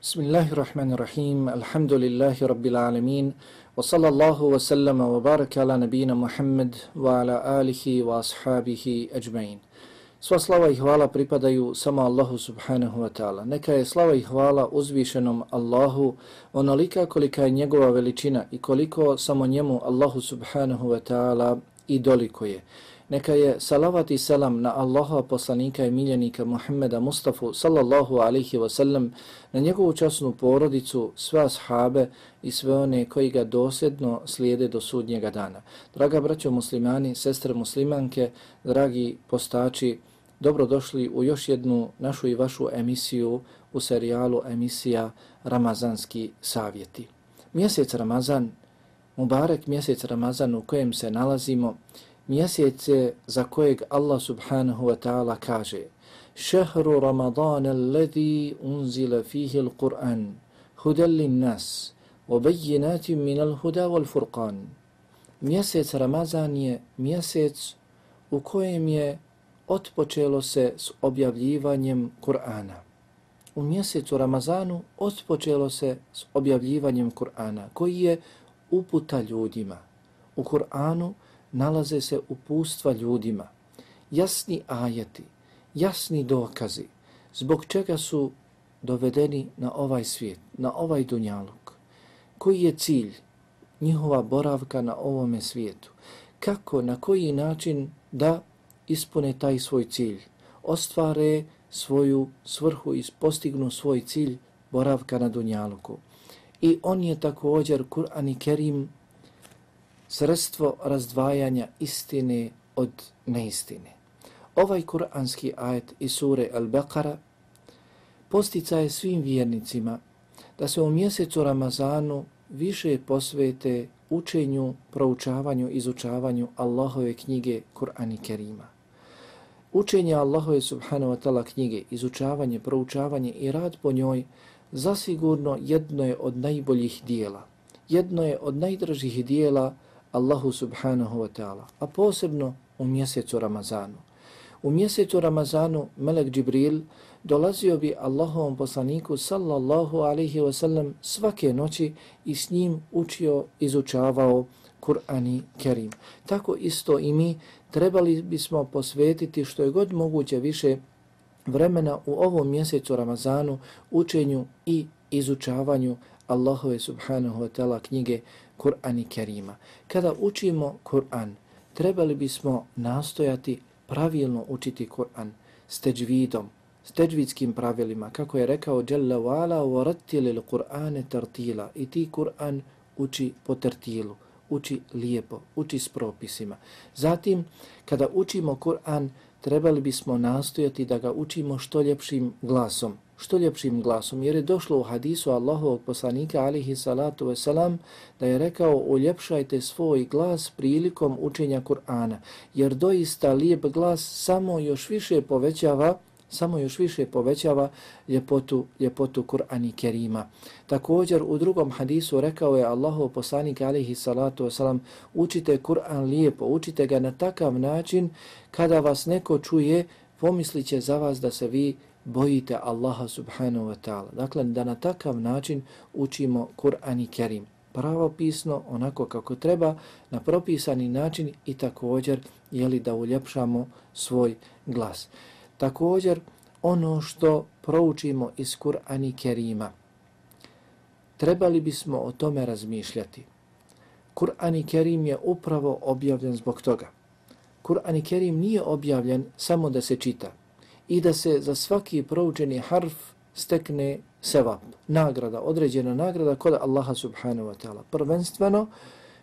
Bismillahirrahmanirrahim. Alhamdulillahi rabbil alamin. Wa sallallahu wa sallama wa baraka ala nabina Muhammad wa ala alihi wa ashabihi ajmain. Sva slava i hvala pripadaju samo Allahu subhanahu wa ta'ala. Neka je slava i hvala uzvišenom Allahu onolika kolika je njegova veličina i koliko samo njemu Allahu subhanahu wa ta'ala i doliko je. Neka je salavat i salam na Allaha poslanika i miljenika Muhammeda Mustafa sallallahu alaihi wa sallam, na njegovu časnu porodicu, sve ashabe i sve one koji ga dosljedno slijede do sudnjega dana. Draga braćo muslimani, sestre muslimanke, dragi postači, dobrodošli u još jednu našu i vašu emisiju u serijalu emisija Ramazanski savjeti. Mjesec Ramazan, Mubarek mjesec Ramazan u kojem se nalazimo, mjesec je za kojeg Allah subhanahu wa ta'ala kaže Šehru Ramadana alledhi unzila fihi l-Qur'an hudallin nas obejjinati minal huda wal furqan Mjesec Ramazan je mjesec u kojem je otpočelo se s objavljivanjem Kur'ana. U mjesecu Ramazanu otpočelo se s objavljivanjem Kur'ana koji je uputa ljudima. U Kur'anu nalaze se upustva ljudima, jasni ajeti, jasni dokazi, zbog čega su dovedeni na ovaj svijet, na ovaj dunjaluk. Koji je cilj njihova boravka na ovome svijetu? Kako, na koji način da ispune taj svoj cilj? Ostvare svoju svrhu i postignu svoj cilj boravka na dunjaluku. I on je također, Kur'an i Kerim, sredstvo razdvajanja istine od neistine. Ovaj kuranski ajet iz sure Al-Baqara postica je svim vjernicima da se u mjesecu Ramazanu više posvete učenju, proučavanju, izučavanju Allahove knjige Kur'ani Kerima. Učenje Allahove subhanahu wa ta'ala knjige, izučavanje, proučavanje i rad po njoj zasigurno jedno je od najboljih dijela. Jedno je od najdražih dijela Allahu subhanahu wa ta'ala, a posebno u mjesecu Ramazanu. U mjesecu Ramazanu Melek Džibril dolazio bi Allahovom poslaniku sallallahu alaihi wa sallam svake noći i s njim učio, izučavao Kur'ani Kerim. Tako isto i mi trebali bismo posvetiti što je god moguće više vremena u ovom mjesecu Ramazanu učenju i izučavanju Allahove subhanahu wa ta'ala knjige Kur'an i Kerima. Kada učimo Kur'an, trebali bismo nastojati pravilno učiti Kur'an s teđvidom, s teđvidskim pravilima, kako je rekao Jalla wa'ala وَرَتِّلِ الْقُرْآنِ تَرْتِيلًا i ti Kur'an uči po tertilu, uči lijepo, uči s propisima. Zatim, kada učimo Kur'an, trebali bismo nastojati da ga učimo što ljepšim glasom, što ljepšim glasom, jer je došlo u hadisu Allahovog poslanika alihi salatu wasalam da je rekao uljepšajte svoj glas prilikom učenja Kur'ana, jer doista lijep glas samo još više povećava samo još više povećava ljepotu, ljepotu Kur'ani Kerima. Također u drugom hadisu rekao je Allahov poslanik alihi salatu wasalam učite Kur'an lijepo, učite ga na takav način kada vas neko čuje pomislit za vas da se vi bojite Allaha subhanahu wa ta'ala. Dakle, da na takav način učimo Kur'an i Kerim. Pravopisno, onako kako treba, na propisani način i također jeli da uljepšamo svoj glas. Također, ono što proučimo iz Kur'an i Kerima, trebali bismo o tome razmišljati. Kur'an i Kerim je upravo objavljen zbog toga. Kur'an i Kerim nije objavljen samo da se čita, i da se za svaki proučeni harf stekne sevap, nagrada, određena nagrada kod Allaha subhanahu wa ta'ala. Prvenstveno,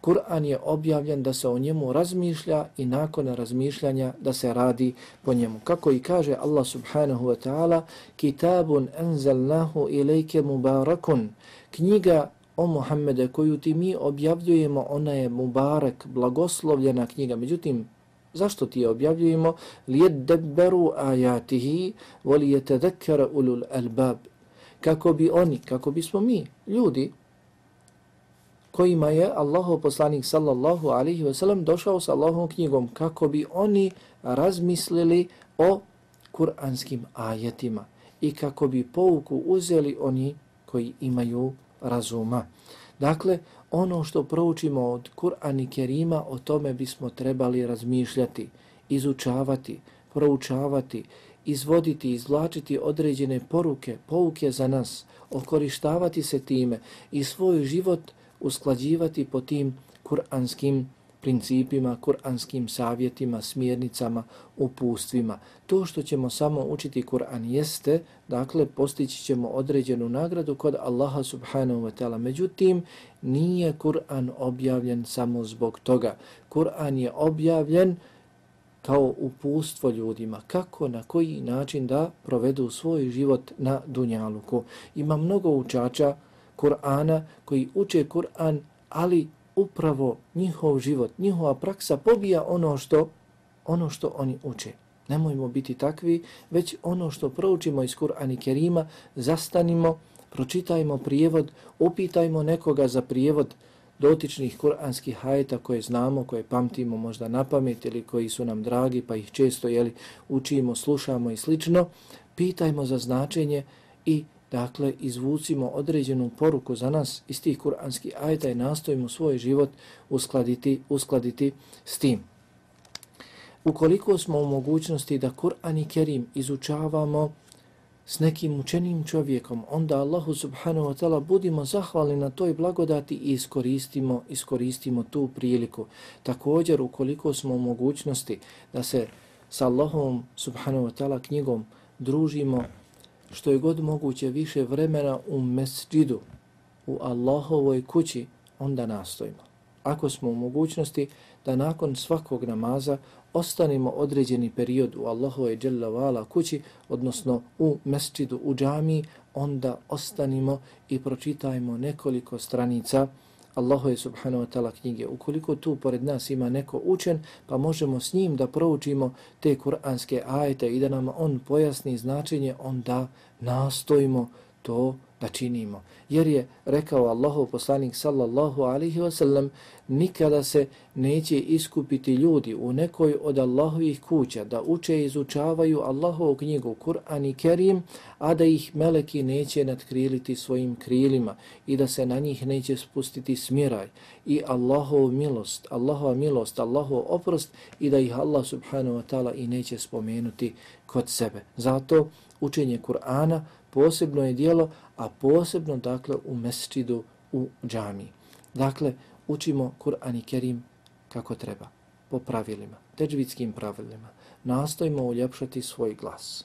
Kur'an je objavljen da se o njemu razmišlja i nakon razmišljanja da se radi po njemu. Kako i kaže Allah subhanahu wa ta'ala, Kitabun enzelnahu ilajke mubarakun, knjiga o Muhammede koju ti mi objavljujemo, ona je mubarak, blagoslovljena knjiga. Međutim, Zašto ti je objavljujemo? Lijeddeberu ajatihi voli je ulul albab. Kako bi oni, kako bismo mi, ljudi, kojima je Allahov poslanik sallallahu alaihi ve sellem došao sa Allahovom knjigom, kako bi oni razmislili o kuranskim ajetima i kako bi pouku uzeli oni koji imaju razuma. Dakle, ono što proučimo od Kur'ana i Kerima, o tome bismo trebali razmišljati, izučavati, proučavati, izvoditi, izvlačiti određene poruke, pouke za nas, okorištavati se time i svoj život usklađivati po tim kuranskim principima, kuranskim savjetima, smjernicama, upustvima. To što ćemo samo učiti Kur'an jeste, dakle, postići ćemo određenu nagradu kod Allaha subhanahu wa ta'ala. Međutim, nije Kur'an objavljen samo zbog toga. Kur'an je objavljen kao upustvo ljudima, kako, na koji način da provedu svoj život na Dunjaluku. Ima mnogo učača Kur'ana koji uče Kur'an, ali upravo njihov život, njihova praksa pobija ono što ono što oni uče. Nemojmo biti takvi, već ono što proučimo iz Kur'ana i Kerima, zastanimo, pročitajmo prijevod, upitajmo nekoga za prijevod dotičnih kuranskih hajeta koje znamo, koje pamtimo možda na pamet ili koji su nam dragi pa ih često jeli, učimo, slušamo i slično, pitajmo za značenje i dakle izvucimo određenu poruku za nas iz tih kuranskih ajta i nastojimo svoj život uskladiti, uskladiti s tim. Ukoliko smo u mogućnosti da Kur'an i Kerim izučavamo s nekim učenim čovjekom, onda Allahu subhanahu wa ta'ala budimo zahvali na toj blagodati i iskoristimo, iskoristimo tu priliku. Također, ukoliko smo u mogućnosti da se sa Allahom subhanahu wa ta'ala knjigom družimo što je god moguće više vremena u mesđidu, u Allahovoj kući, onda nastojimo. Ako smo u mogućnosti da nakon svakog namaza ostanemo određeni period u Allahove dželavala kući, odnosno u mesčidu, u džamiji, onda ostanimo i pročitajmo nekoliko stranica Allahove subhanahu wa ta'ala knjige. Ukoliko tu pored nas ima neko učen, pa možemo s njim da proučimo te kuranske ajete i da nam on pojasni značenje, onda nastojimo to da činimo. Jer je rekao Allahov poslanik sallallahu alaihi wasallam nikada se neće iskupiti ljudi u nekoj od Allahovih kuća da uče i izučavaju Allahovu knjigu Kur'an i Kerim, a da ih meleki neće nadkriliti svojim krilima i da se na njih neće spustiti smiraj i Allahov milost, Allahova milost, Allahov oprost i da ih Allah subhanahu wa ta'ala i neće spomenuti kod sebe. Zato učenje Kur'ana posebno je dijelo, a posebno dakle u mesčidu u džami. Dakle, učimo Kur'an i Kerim kako treba, po pravilima, teđvitskim pravilima. Nastojimo uljepšati svoj glas.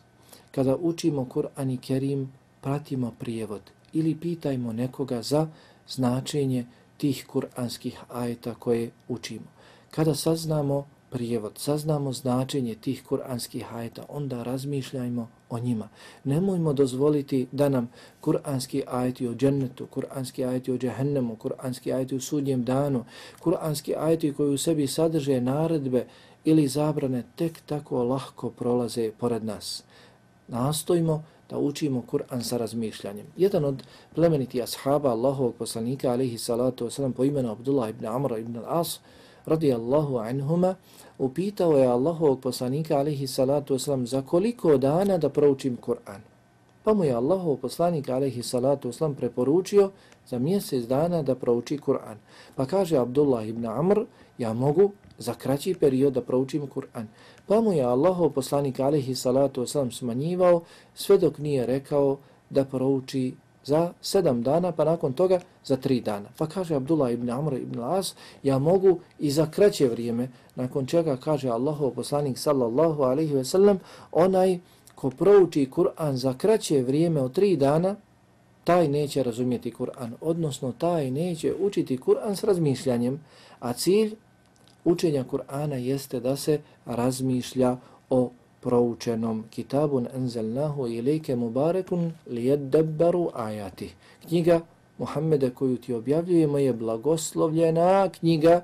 Kada učimo Kur'an i Kerim, pratimo prijevod ili pitajmo nekoga za značenje tih kur'anskih ajeta koje učimo. Kada saznamo prijevod, saznamo značenje tih kuranskih ajeta, onda razmišljajmo o njima. Nemojmo dozvoliti da nam kuranski ajeti o džennetu, kuranski ajeti o džehennemu, kuranski ajeti o sudnjem danu, kuranski ajeti koji u sebi sadrže naredbe ili zabrane tek tako lahko prolaze pored nas. Nastojimo da učimo Kur'an sa razmišljanjem. Jedan od plemeniti ashaba Allahovog poslanika, alihi salatu wasalam, po imenu Abdullah ibn Amra ibn al-As, radijallahu anhuma, upitao je Allahovog poslanika, alaihi salatu wasalam, za koliko dana da proučim Kur'an. Pa mu je Allahov poslanik, alaihi salatu wasalam, preporučio za mjesec dana da prouči Kur'an. Pa kaže Abdullah ibn Amr, ja mogu za kraći period da proučim Kur'an. Pa mu je Allahov poslanik, alaihi salatu wasalam, smanjivao sve dok nije rekao da prouči za sedam dana, pa nakon toga za tri dana. Pa kaže Abdullah ibn Amr ibn As, ja mogu i za kraće vrijeme, nakon čega kaže Allahov poslanik sallallahu alaihi ve sellem, onaj ko prouči Kur'an za kraće vrijeme od tri dana, taj neće razumjeti Kur'an, odnosno taj neće učiti Kur'an s razmišljanjem, a cilj učenja Kur'ana jeste da se razmišlja o proučenom kitabun enzelnahu ilike mubarekun lijeddabbaru ajati. Knjiga Muhammeda koju ti objavljujemo je blagoslovljena knjiga,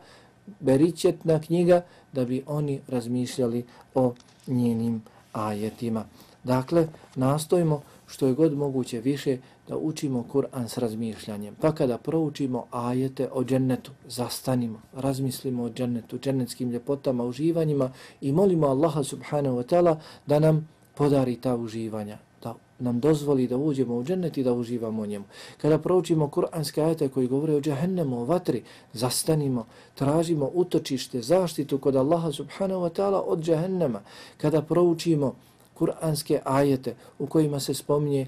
beričetna knjiga, da bi oni razmišljali o njenim ajetima. Dakle, nastojimo što je god moguće više da učimo Kur'an s razmišljanjem. Pa kada proučimo ajete o džennetu, zastanimo, razmislimo o džennetu, džennetskim ljepotama, uživanjima i molimo Allaha subhanahu wa ta'ala da nam podari ta uživanja, da nam dozvoli da uđemo u džennet i da uživamo u njemu. Kada proučimo kuranske ajete koji govore o džahennemu, o vatri, zastanimo, tražimo utočište, zaštitu kod Allaha subhanahu wa ta'ala od džahennema. Kada proučimo kuranske ajete u kojima se spominje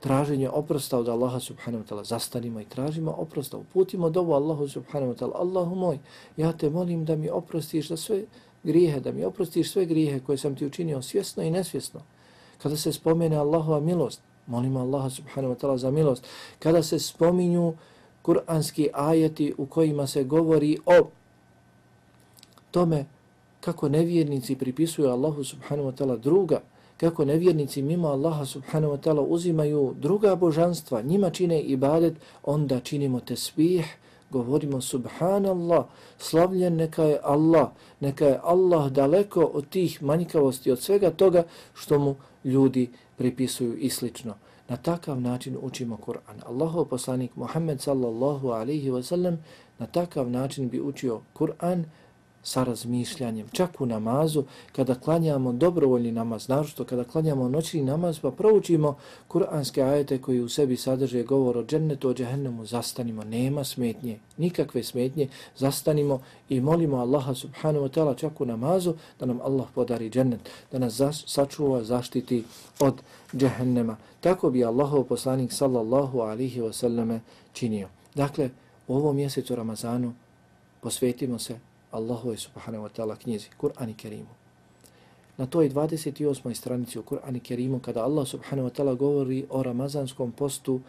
traženje oprosta od Allaha subhanahu wa ta'ala, zastanimo i tražimo oprosta, uputimo dovu Allahu subhanahu wa ta'ala, Allahu moj, ja te molim da mi oprostiš za sve grijehe, da mi oprostiš sve grijehe koje sam ti učinio svjesno i nesvjesno. Kada se spomene Allahova milost, molimo Allaha subhanahu wa ta'ala za milost. Kada se spominju kuranski ajeti u kojima se govori o tome kako nevjernici pripisuju Allahu subhanahu wa ta'ala druga, kako nevjernici mimo Allaha subhanahu wa ta'ala uzimaju druga božanstva, njima čine ibadet, onda činimo tesbih, govorimo subhanallah, slavljen neka je Allah, neka je Allah daleko od tih manjkavosti, od svega toga što mu ljudi pripisuju i slično. Na takav način učimo Kur'an. Allahov poslanik Muhammed sallallahu alaihi wa sallam na takav način bi učio Kur'an sa razmišljanjem. Čak u namazu, kada klanjamo dobrovoljni namaz, naročito kada klanjamo noćni namaz, pa proučimo kuranske ajete koji u sebi sadrže govor o džennetu, o džehennemu, zastanimo, nema smetnje, nikakve smetnje, zastanimo i molimo Allaha subhanahu wa ta'ala čak u namazu da nam Allah podari džennet, da nas sačuva, zaštiti od džehennema. Tako bi Allahov poslanik sallallahu alihi wasallame činio. Dakle, u ovom mjesecu Ramazanu posvetimo se Allahu subhanahu wa ta'ala knjizi, Kur'an i Kerimu. Na toj 28. stranici u Kur'an i Kerimu, kada Allah subhanahu wa ta'ala govori o ramazanskom postu,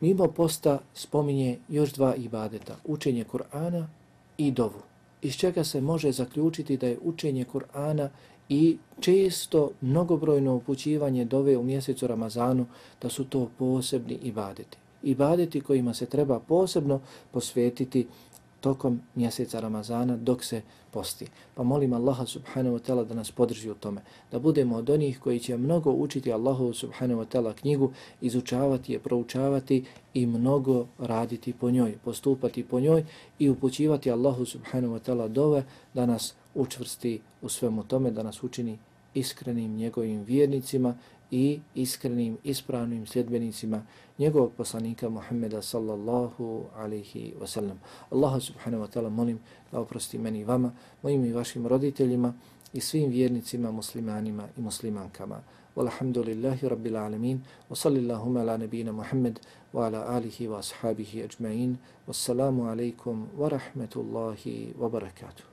mimo posta spominje još dva ibadeta, učenje Kur'ana i dovu. Iz čega se može zaključiti da je učenje Kur'ana i često mnogobrojno upućivanje dove u mjesecu Ramazanu, da su to posebni ibadeti. Ibadeti kojima se treba posebno posvetiti tokom mjeseca Ramazana dok se posti. Pa molim Allaha subhanahu wa ta'ala da nas podrži u tome. Da budemo od onih koji će mnogo učiti Allahu subhanahu wa ta'ala knjigu, izučavati je, proučavati i mnogo raditi po njoj, postupati po njoj i upućivati Allahu subhanahu wa ta'ala dove da nas učvrsti u svemu tome, da nas učini iskrenim njegovim vjernicima i iskrenim, ispravnim sljedbenicima njegovog poslanika Muhammeda sallallahu alaihi wasallam. Allaha subhanahu wa ta'ala molim da oprosti meni i vama, mojim i vašim roditeljima i svim vjernicima, muslimanima i muslimankama. Walhamdulillahi rabbil alamin wa sallillahum ala nabina Muhammed wa ala alihi wa ashabihi ajma'in. Wassalamu alaikum wa rahmetullahi wa barakatuh.